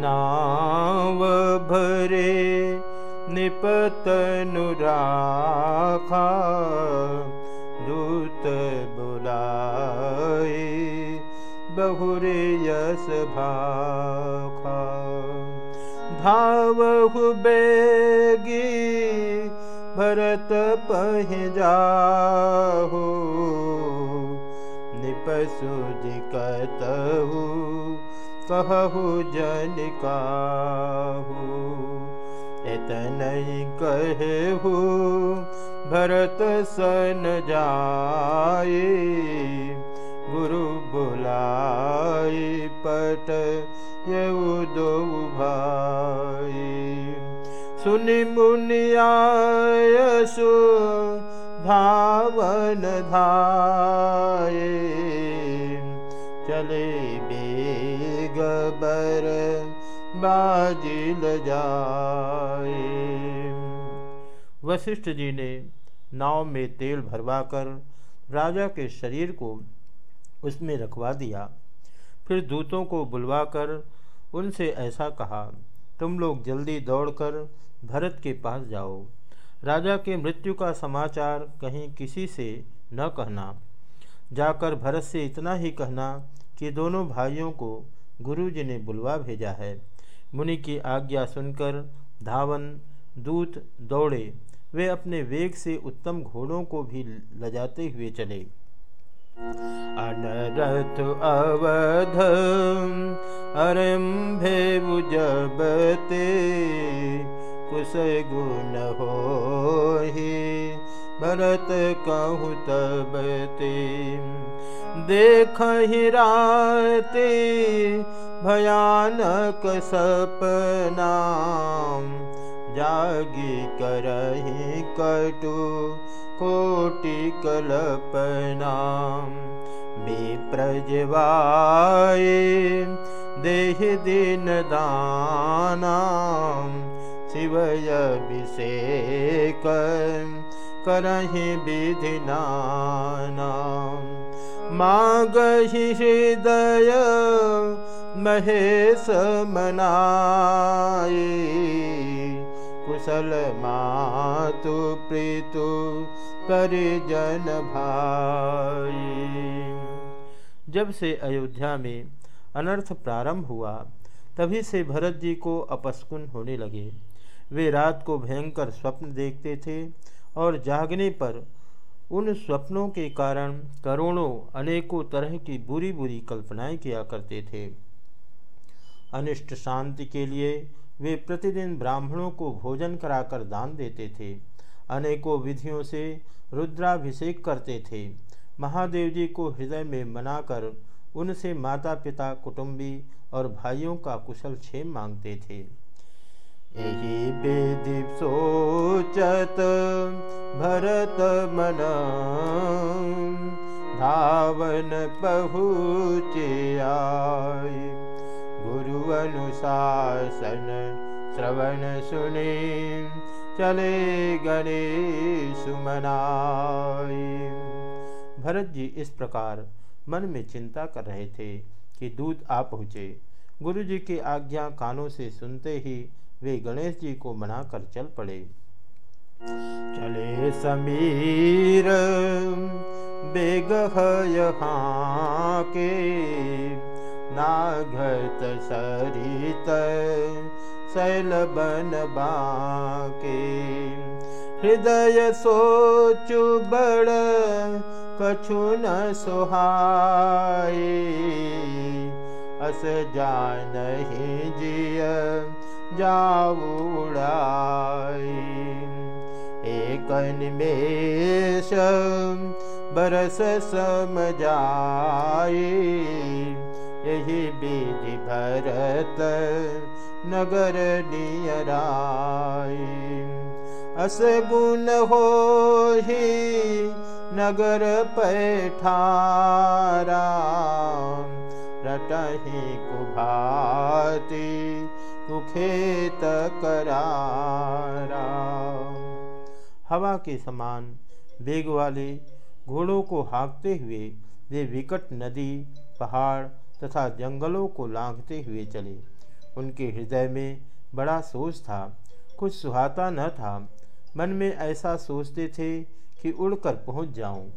नाव भरे निपतनुराखा दूत बुलाए बहुरे यस भाखा। धावहु बेगी भरत पह जाहु निपसु जिकतहु कहु जन काहु एतनई कहु भरत सन जाए गुरु बुलाए पट यऊ दो भाई सुनि मुनियायसु धावन धाये चले बेगबर बाजिल जाए। वशिष्ठ जी ने नाव में तेल भरवाकर राजा के शरीर को उसमें रखवा दिया। फिर दूतों को बुलवाकर उनसे ऐसा कहा, तुम लोग जल्दी दौड़कर भरत के पास जाओ। राजा के मृत्यु का समाचार कहीं किसी से न कहना। जाकर भरत से इतना ही कहना कि दोनों भाइयों को गुरुजी ने बुलवा भेजा है। मुनि की आज्ञा सुनकर धावन, दूत, दौड़े, वे अपने वेग से उत्तम घोड़ों को भी लजाते हुए चले। अनरथ अवध अरम्भे जबते कुश गुण हो भरत कहु तबते सपना जागी करही कटु कोटि कल्पना विप्रजवाए देह दिन दाना शिवय अभिषेक करहि विधि नाना मागहि हृदय महेश मनाए कुशल मातु प्रीतु परिजन भाई जब से अयोध्या में अनर्थ प्रारंभ हुआ, तभी से भरत जी को अपस्कुन होने लगे। वे रात को भयंकर स्वप्न देखते थे और जागने पर उन स्वप्नों के कारण करोड़ों अनेकों तरह की बुरी बुरी कल्पनाएँ किया करते थे। अनिष्ट शांति के लिए वे प्रतिदिन ब्राह्मणों को भोजन कराकर दान देते थे। अनेकों विधियों से रुद्राभिषेक करते थे। महादेव जी को हृदय में मनाकर उनसे माता पिता कुटुंबी और भाइयों का कुशल क्षेम मांगते थे। यही बेदि सोचत भरत मना धावन पहुँचे आए गुरु अनुशासन श्रवण सुने। चले गणे सुमनाय भरत जी इस प्रकार मन में चिंता कर रहे थे कि दूध आ पहुँचे। गुरु जी की आज्ञा कानों से सुनते ही वे गणेश जी को मनाकर चल पड़े। चले समीर, बेग यहाँ के नाघत सरित शैल बन बाके। हृदय सोचु बड़, कछु न सुहाए। अस जान ही जिय जाऊड़ाई एक निमेश बरस सम जाए यही बीज भरत नगर नियराई अस गुण हो ही नगर पैठारा। रटही कुभाती कुखेत करारा हवा के समान वेग वाले घोड़ों को हाँकते हुए वे विकट नदी, पहाड़ तथा जंगलों को लांघते हुए चले। उनके हृदय में बड़ा सोच था। कुछ सुहाता न था। मन में ऐसा सोचते थे कि उड़कर पहुँच जाऊँ।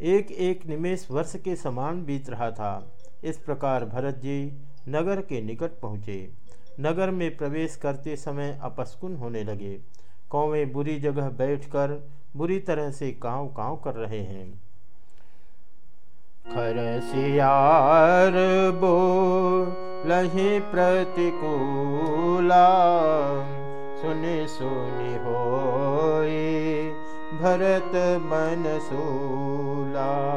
एक एक निमेश वर्ष के समान बीत रहा था। इस प्रकार भरत जी नगर के निकट पहुँचे। नगर में प्रवेश करते समय अपस्कुन होने लगे। कौवे बुरी जगह बैठकर बुरी तरह से काँव काँव कर रहे हैं। खरसियार बो लही प्रतिकूला, सुनि सुनि हो भरत मन सूला।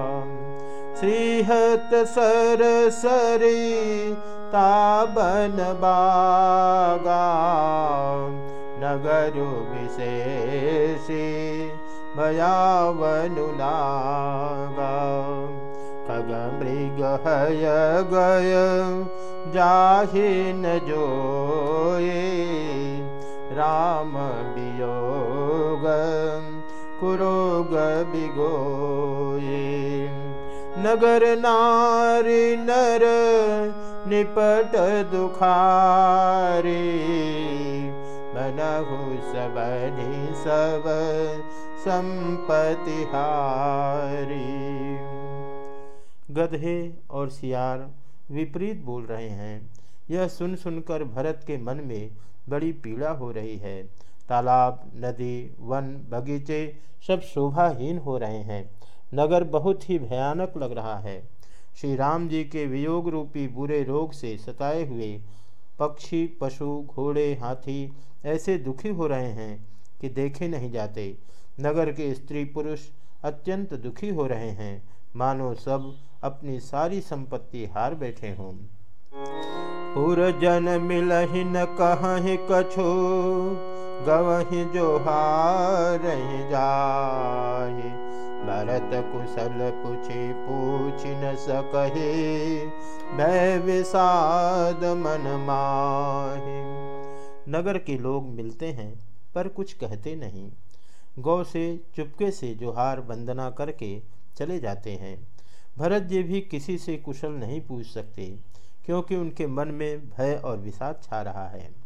श्रीहत सर सरी ताबन बागा नगर विशेषी भयावनुलागा खग मृग हय गय जाहि न जोए राम वियोग कुरोग बिगोए नगर नारी नर निपट दुखारी बनहु सबनि सब संपति हारी। गधे और सियार विपरीत बोल रहे हैं। यह सुन सुनकर भरत के मन में बड़ी पीड़ा हो रही है। तालाब, नदी, वन, बगीचे सब शोभाहीन हो रहे हैं। नगर बहुत ही भयानक लग रहा है। श्री राम जी के वियोग रूपी बुरे रोग से सताए हुए पक्षी, पशु, घोड़े, हाथी ऐसे दुखी हो रहे हैं कि देखे नहीं जाते। नगर के स्त्री पुरुष अत्यंत दुखी हो रहे हैं। मानो सब अपनी सारी संपत्ति हार बैठे हों। पुरजन मिलहि न कहीं कछो, गवहि जो हार जाहि भरत कुशल पुछे पूछ न सकहे मैं विषाद मन माहे। नगर के लोग मिलते हैं, पर कुछ कहते नहीं। गौ से, चुपके से जोहार वंदना करके चले जाते हैं। भरत जी भी किसी से कुशल नहीं पूछ सकते, क्योंकि उनके मन में भय और विषाद छा रहा है।